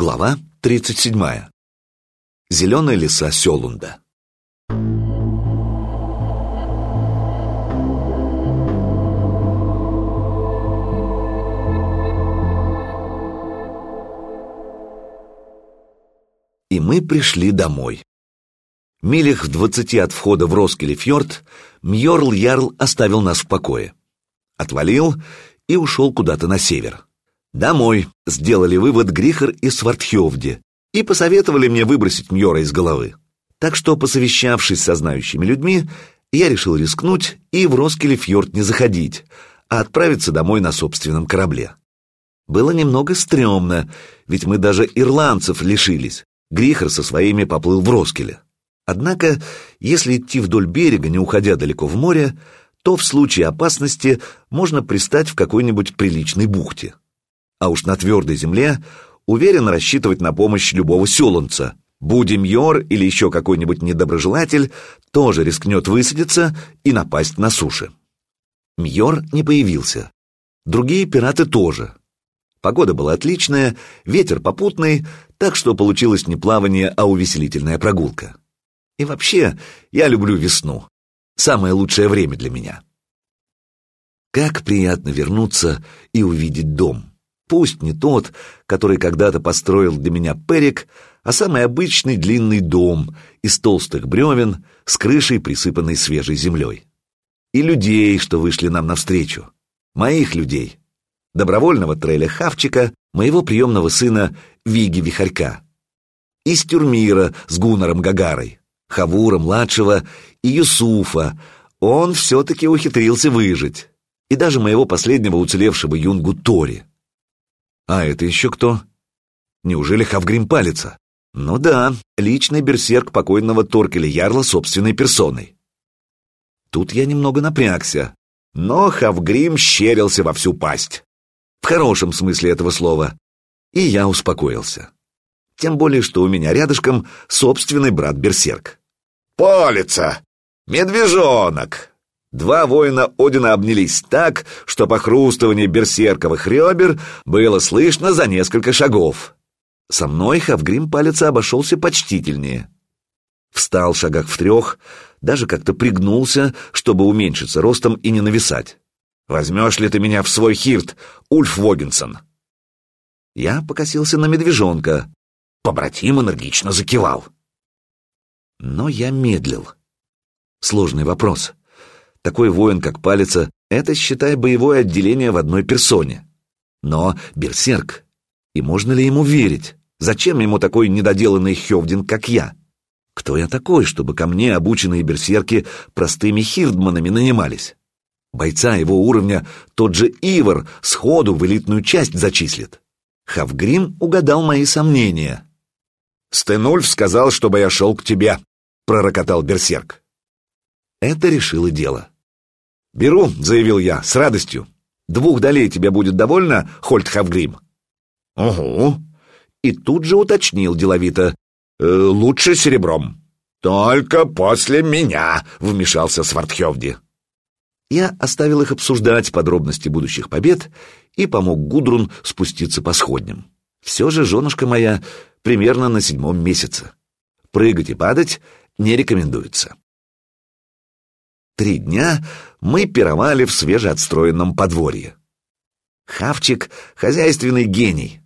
Глава 37. Зеленые леса Селунда. И мы пришли домой. Милях в двадцати от входа в Роскеле-фьорд Мьорл Ярл оставил нас в покое. Отвалил и ушел куда-то на север. «Домой», — сделали вывод Грихар и Свартхевди, и посоветовали мне выбросить Мьора из головы. Так что, посовещавшись со знающими людьми, я решил рискнуть и в Роскеле-фьорд не заходить, а отправиться домой на собственном корабле. Было немного стрёмно, ведь мы даже ирландцев лишились. Грихар со своими поплыл в Роскеле. Однако, если идти вдоль берега, не уходя далеко в море, то в случае опасности можно пристать в какой-нибудь приличной бухте. А уж на твердой земле уверенно рассчитывать на помощь любого селунца. Будем Йор или еще какой-нибудь недоброжелатель тоже рискнет высадиться и напасть на суше. Мьор не появился. Другие пираты тоже. Погода была отличная, ветер попутный, так что получилось не плавание, а увеселительная прогулка. И вообще, я люблю весну. Самое лучшее время для меня. Как приятно вернуться и увидеть дом. Пусть не тот, который когда-то построил для меня Перик, а самый обычный длинный дом из толстых бревен с крышей, присыпанной свежей землей. И людей, что вышли нам навстречу. Моих людей. Добровольного треля Хавчика, моего приемного сына Виги Вихарька. Из Тюрмира с Гунаром Гагарой, Хавура младшего и Юсуфа. Он все-таки ухитрился выжить. И даже моего последнего уцелевшего юнгу Тори. А это еще кто? Неужели Хавгрим палится? Ну да, личный берсерк покойного Торкеля Ярла собственной персоной. Тут я немного напрягся, но Хавгрим щерился во всю пасть. В хорошем смысле этого слова. И я успокоился. Тем более, что у меня рядышком собственный брат-берсерк. «Полица! Медвежонок!» Два воина Одина обнялись так, что похрустывание берсерковых ребер было слышно за несколько шагов. Со мной Хавгрим палец обошелся почтительнее. Встал шагах в трех, даже как-то пригнулся, чтобы уменьшиться ростом и не нависать. «Возьмешь ли ты меня в свой хирт, Ульф Вогинсон?» Я покосился на медвежонка. Побратим энергично закивал. Но я медлил. Сложный вопрос. Такой воин, как Палица, это, считай, боевое отделение в одной персоне. Но берсерк. И можно ли ему верить? Зачем ему такой недоделанный Хевдин, как я? Кто я такой, чтобы ко мне обученные берсерки простыми хирдманами нанимались? Бойца его уровня тот же Ивар сходу в элитную часть зачислит. Хавгрим угадал мои сомнения. «Стенульф сказал, чтобы я шел к тебе», — пророкотал берсерк. Это решило дело. «Беру», — заявил я, — «с радостью. Двух долей тебе будет довольно, Хольт Хавгрим?» «Угу». И тут же уточнил деловито. «Э, «Лучше серебром». «Только после меня», — вмешался Свартхевди. Я оставил их обсуждать подробности будущих побед и помог Гудрун спуститься по сходням. Все же женушка моя примерно на седьмом месяце. Прыгать и падать не рекомендуется. Три дня мы пировали в свежеотстроенном подворье. Хавчик — хозяйственный гений.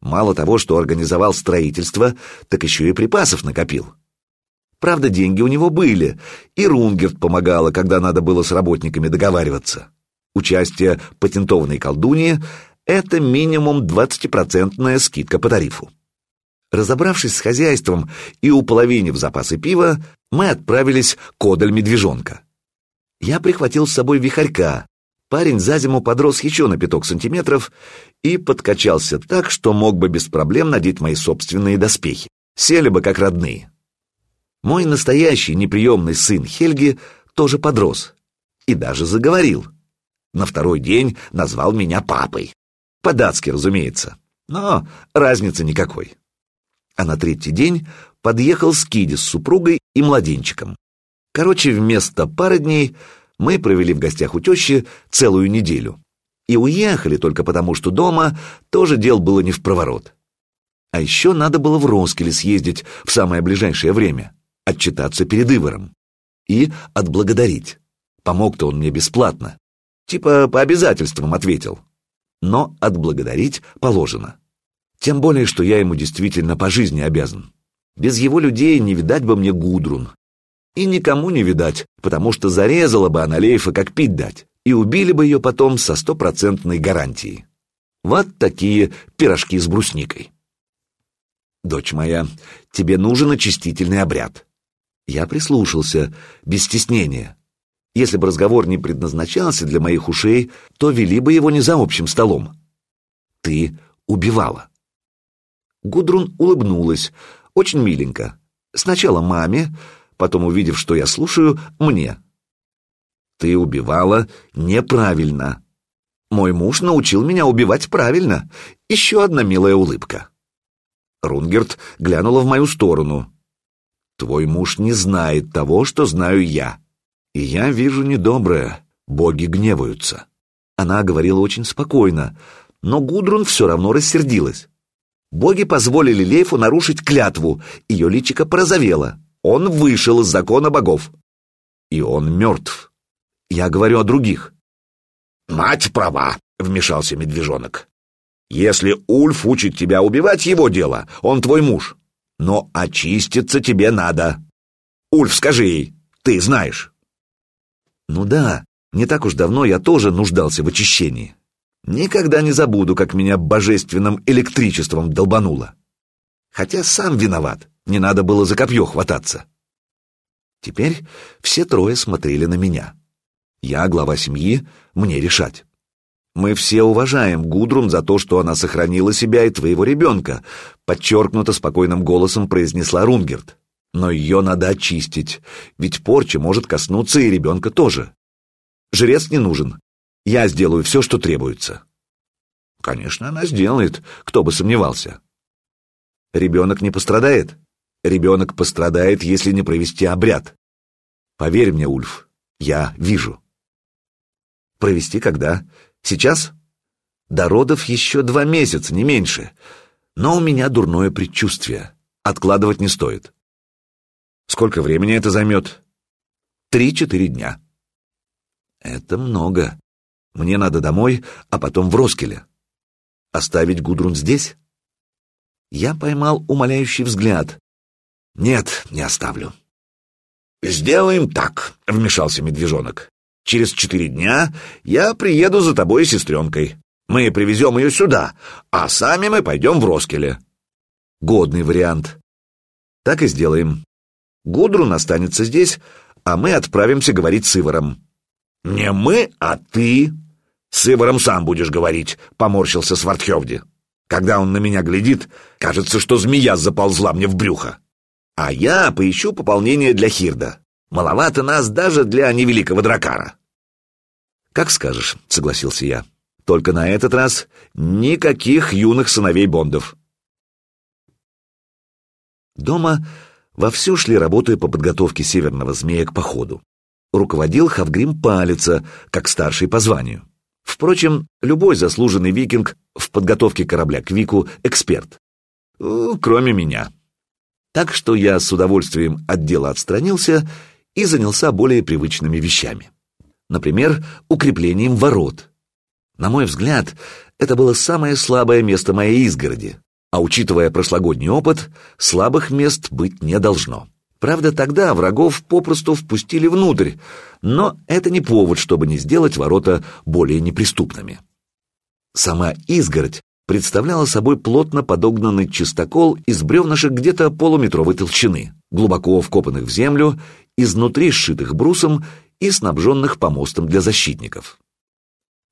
Мало того, что организовал строительство, так еще и припасов накопил. Правда, деньги у него были, и Рунгерт помогала, когда надо было с работниками договариваться. Участие патентованной колдуньи — это минимум 20% скидка по тарифу. Разобравшись с хозяйством и уполовинив запасы пива, мы отправились к Одель Медвежонка. Я прихватил с собой вихарька. Парень за зиму подрос еще на пяток сантиметров и подкачался так, что мог бы без проблем надеть мои собственные доспехи. Сели бы как родные. Мой настоящий неприемный сын Хельги тоже подрос и даже заговорил. На второй день назвал меня папой. По-датски, разумеется, но разницы никакой. А на третий день подъехал Скиди с супругой и младенчиком. Короче, вместо пары дней мы провели в гостях у тещи целую неделю. И уехали только потому, что дома тоже дел было не в проворот. А еще надо было в Роскеле съездить в самое ближайшее время, отчитаться перед Ивором и отблагодарить. Помог-то он мне бесплатно. Типа по обязательствам ответил. Но отблагодарить положено. Тем более, что я ему действительно по жизни обязан. Без его людей не видать бы мне Гудрун. И никому не видать, потому что зарезала бы она Лейфа как пить дать, и убили бы ее потом со стопроцентной гарантией. Вот такие пирожки с брусникой. «Дочь моя, тебе нужен очистительный обряд». Я прислушался, без стеснения. Если бы разговор не предназначался для моих ушей, то вели бы его не за общим столом. Ты убивала. Гудрун улыбнулась, очень миленько. Сначала маме, потом, увидев, что я слушаю, мне. Ты убивала неправильно. Мой муж научил меня убивать правильно. Еще одна милая улыбка. Рунгерт глянула в мою сторону. Твой муж не знает того, что знаю я. И я вижу недоброе. Боги гневаются. Она говорила очень спокойно, но Гудрун все равно рассердилась. Боги позволили Лейфу нарушить клятву, ее личико порозовело. Он вышел из закона богов. И он мертв. Я говорю о других. «Мать права», — вмешался медвежонок. «Если Ульф учит тебя убивать, его дело, он твой муж. Но очиститься тебе надо. Ульф, скажи ей, ты знаешь». Ну да, не так уж давно я тоже нуждался в очищении. Никогда не забуду, как меня божественным электричеством долбануло. Хотя сам виноват, не надо было за копье хвататься. Теперь все трое смотрели на меня. Я глава семьи, мне решать. Мы все уважаем Гудрун за то, что она сохранила себя и твоего ребенка, подчеркнуто спокойным голосом произнесла Рунгерт. Но ее надо очистить, ведь порча может коснуться и ребенка тоже. Жрец не нужен. Я сделаю все, что требуется. Конечно, она сделает, кто бы сомневался. Ребенок не пострадает? Ребенок пострадает, если не провести обряд. Поверь мне, Ульф, я вижу. Провести когда? Сейчас? До родов еще два месяца, не меньше. Но у меня дурное предчувствие. Откладывать не стоит. Сколько времени это займет? Три-четыре дня. Это много. Мне надо домой, а потом в Роскеле. Оставить Гудрун здесь? Я поймал умоляющий взгляд. Нет, не оставлю. «Сделаем так», — вмешался медвежонок. Через четыре дня я приеду за тобой и сестренкой. Мы привезем ее сюда, а сами мы пойдем в Роскеле. Годный вариант. Так и сделаем. Гудрун останется здесь, а мы отправимся говорить с Иваром. Не мы, а ты. С Иваром сам будешь говорить, поморщился Свартхевди. Когда он на меня глядит, кажется, что змея заползла мне в брюхо. А я поищу пополнение для Хирда. Маловато нас даже для невеликого дракара. Как скажешь, согласился я. Только на этот раз никаких юных сыновей Бондов. Дома вовсю шли работы по подготовке северного змея к походу. Руководил Хавгрим Палица, как старший по званию. Впрочем, любой заслуженный викинг в подготовке корабля к Вику — эксперт. Кроме меня. Так что я с удовольствием от дела отстранился и занялся более привычными вещами. Например, укреплением ворот. На мой взгляд, это было самое слабое место моей изгороди, а учитывая прошлогодний опыт, слабых мест быть не должно. Правда, тогда врагов попросту впустили внутрь, но это не повод, чтобы не сделать ворота более неприступными. Сама изгородь представляла собой плотно подогнанный чистокол из бревнышек где-то полуметровой толщины, глубоко вкопанных в землю изнутри сшитых брусом и снабженных помостом для защитников.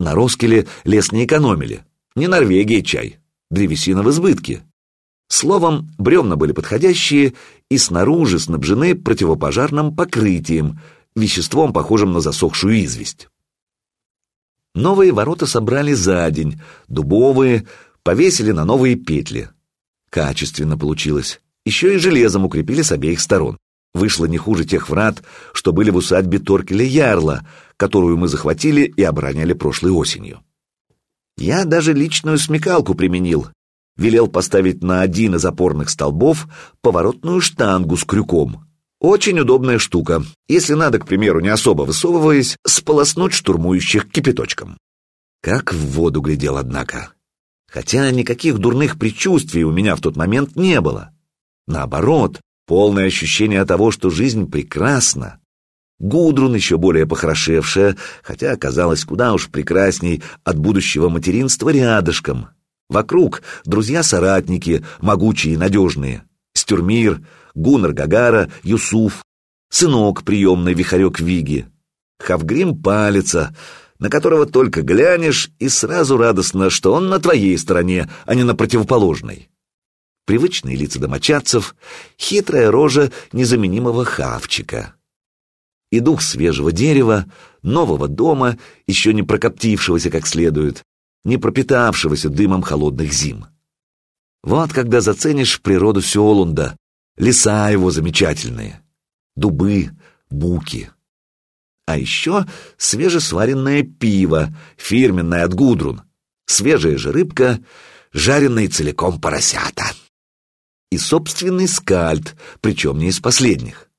На Роскеле лес не экономили, не Норвегия чай, древесина в избытке. Словом, бревна были подходящие и снаружи снабжены противопожарным покрытием, веществом, похожим на засохшую известь. Новые ворота собрали за день, дубовые, повесили на новые петли. Качественно получилось. Еще и железом укрепили с обеих сторон вышло не хуже тех врат, что были в усадьбе Торкеля Ярла, которую мы захватили и обороняли прошлой осенью. Я даже личную смекалку применил. Велел поставить на один из опорных столбов поворотную штангу с крюком. Очень удобная штука, если надо, к примеру, не особо высовываясь, сполоснуть штурмующих кипяточком. Как в воду глядел, однако. Хотя никаких дурных предчувствий у меня в тот момент не было. Наоборот, полное ощущение того, что жизнь прекрасна. Гудрун, еще более похорошевшая, хотя оказалась куда уж прекрасней от будущего материнства рядышком. Вокруг друзья-соратники, могучие и надежные. Стюрмир, Гуннар Гагара, Юсуф, сынок приемный Вихарек Виги. Хавгрим Палица, на которого только глянешь, и сразу радостно, что он на твоей стороне, а не на противоположной привычные лица домочадцев, хитрая рожа незаменимого хавчика. И дух свежего дерева, нового дома, еще не прокоптившегося как следует, не пропитавшегося дымом холодных зим. Вот когда заценишь природу Сеолунда, леса его замечательные, дубы, буки. А еще свежесваренное пиво, фирменное от Гудрун, свежая же рыбка, жареные целиком поросята и собственный скальд, причем не из последних.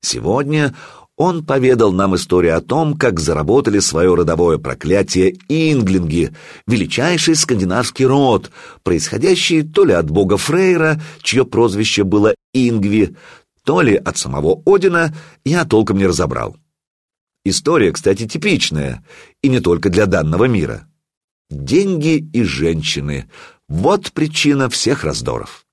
Сегодня он поведал нам историю о том, как заработали свое родовое проклятие инглинги, величайший скандинавский род, происходящий то ли от бога Фрейра, чье прозвище было Ингви, то ли от самого Одина, я толком не разобрал. История, кстати, типичная, и не только для данного мира. Деньги и женщины — вот причина всех раздоров.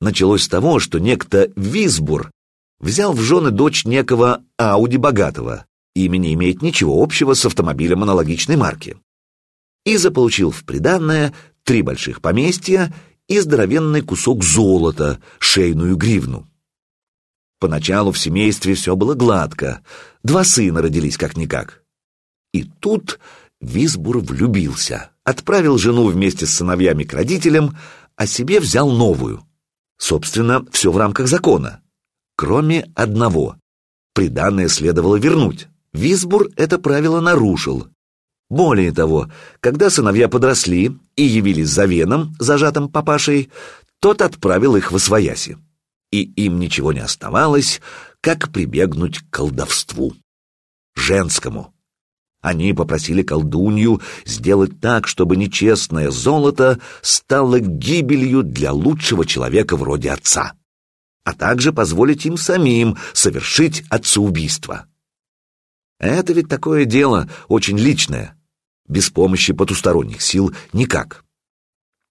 Началось с того, что некто Висбур взял в жены дочь некого Ауди Богатого, имя не имеет ничего общего с автомобилем аналогичной марки, и заполучил в приданное три больших поместья и здоровенный кусок золота, шейную гривну. Поначалу в семействе все было гладко, два сына родились как-никак. И тут Висбур влюбился, отправил жену вместе с сыновьями к родителям, а себе взял новую. Собственно, все в рамках закона. Кроме одного. Приданное следовало вернуть. Висбур это правило нарушил. Более того, когда сыновья подросли и явились за веном, зажатым папашей, тот отправил их в освояси. И им ничего не оставалось, как прибегнуть к колдовству. Женскому. Они попросили колдунью сделать так, чтобы нечестное золото стало гибелью для лучшего человека вроде отца, а также позволить им самим совершить отцеубийство. Это ведь такое дело очень личное, без помощи потусторонних сил никак.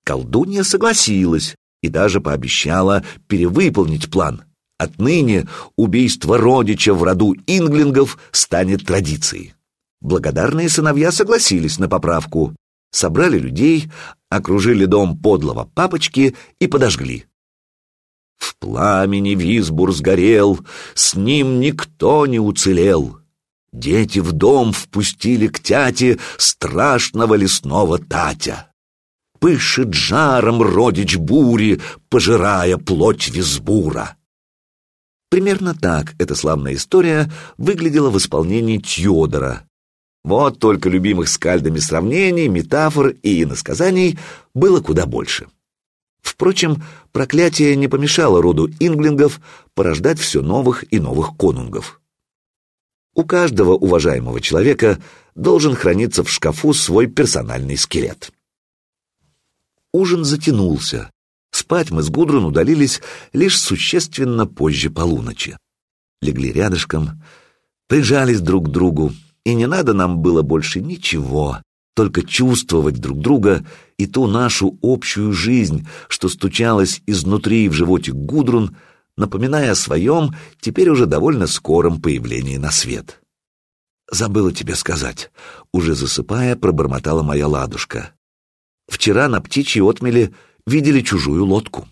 Колдунья согласилась и даже пообещала перевыполнить план. Отныне убийство родича в роду инглингов станет традицией. Благодарные сыновья согласились на поправку, собрали людей, окружили дом подлого папочки и подожгли. В пламени Визбур сгорел, с ним никто не уцелел. Дети в дом впустили к тяте страшного лесного татя. Пышет жаром родич бури, пожирая плоть Визбура. Примерно так эта славная история выглядела в исполнении Тьодора, вот только любимых скальдами сравнений, метафор и иносказаний было куда больше. Впрочем, проклятие не помешало роду инглингов порождать все новых и новых конунгов. У каждого уважаемого человека должен храниться в шкафу свой персональный скелет. Ужин затянулся. Спать мы с Гудрун удалились лишь существенно позже полуночи. Легли рядышком, прижались друг к другу, и не надо нам было больше ничего, только чувствовать друг друга и ту нашу общую жизнь, что стучалась изнутри в животе Гудрун, напоминая о своем, теперь уже довольно скором появлении на свет. «Забыла тебе сказать», — уже засыпая, пробормотала моя ладушка. «Вчера на птичьей отмеле видели чужую лодку».